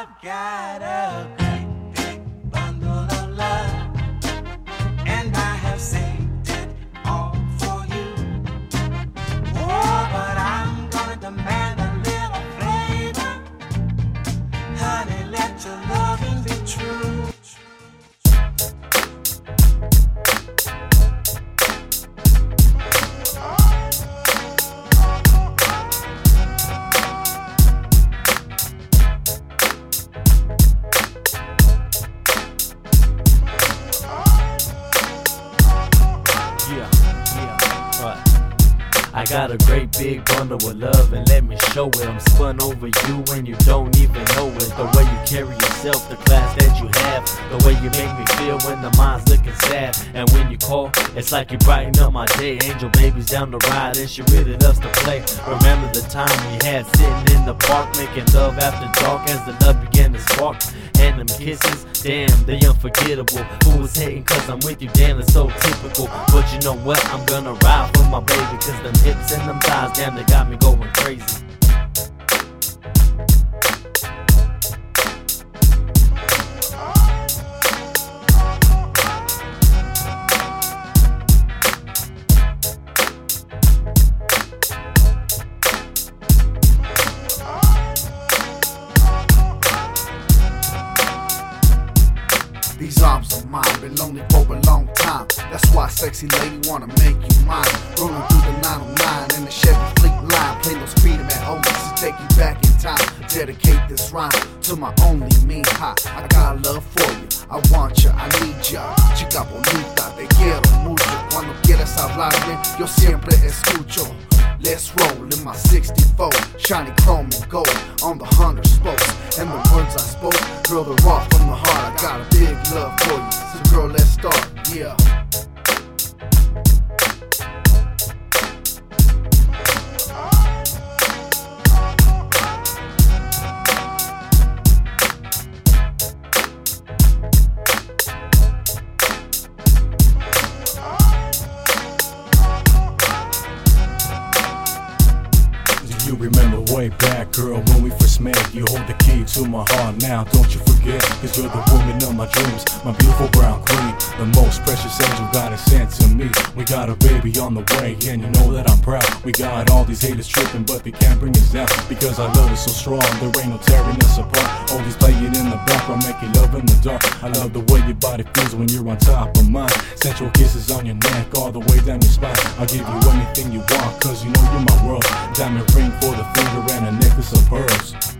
I've got a I got a great big bundle of love and let me show it. I'm spun over you and you don't even know it. The way you carry yourself, the class that you have, the way you make me feel when the mind's looking sad. And when you call, it's like you brighten up my day. Angel baby's down the ride and she really loves to play. Remember the time we had sitting in the park making love after dark as the love began to spark. And them kisses, damn, they unforgettable. Who was hating cause I'm with you, damn, it's so typical. But you know what? I'm gonna ride for my baby cause them hips and them thighs, damn, they got me going crazy. These arms of mine been lonely for a long time. That's why sexy lady wanna make you mine. Rolling through the 909 in the Chevy Fleet line. Play those freedom at home to take you back in time. Dedicate this rhyme to my only me high. I got love for you. I want you, I need ya. Chica bonita, te quiero mucho. Cuando quieras hablarme, yo siempre escucho. Let's roll in my 64, shiny chrome and gold on the hundred spokes. And the words I spoke, girl, they're raw from the heart. I got a big love for you, so girl, let's start. Yeah. Remember way back, girl, when we first met? You hold the key to my heart now, don't you forget. Cause you're the woman of my dreams, my beautiful brown queen. The most precious angel God has sent to me. We got a baby on the way, and you know that I'm proud. We got all these haters tripping, but they can't bring us down. Because our love is so strong, there ain't no tearing us apart. Always playing in the background, making love in the dark. I love the way your body feels when you're on top of mine. Sensual kisses on your neck, all the way down your spine. I'll give you anything you want, cause you know you're my. Diamond ring for the finger and a necklace of pearls.